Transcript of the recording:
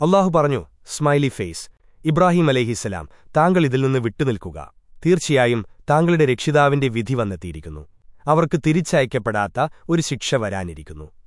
അള്ളാഹു പറഞ്ഞു smiley face Ibrahim അലഹിസലാം താങ്കൾ ഇതിൽ നിന്ന് വിട്ടുനിൽക്കുക. തീർച്ചയായും താങ്കളുടെ രക്ഷിതാവിന്റെ വിധി വന്നെത്തിയിരിക്കുന്നു. അവർക്ക് തിരിച്ചയക്കപ്പെടാത്ത ഒരു ശിക്ഷ വരാനിരിക്കുന്നു.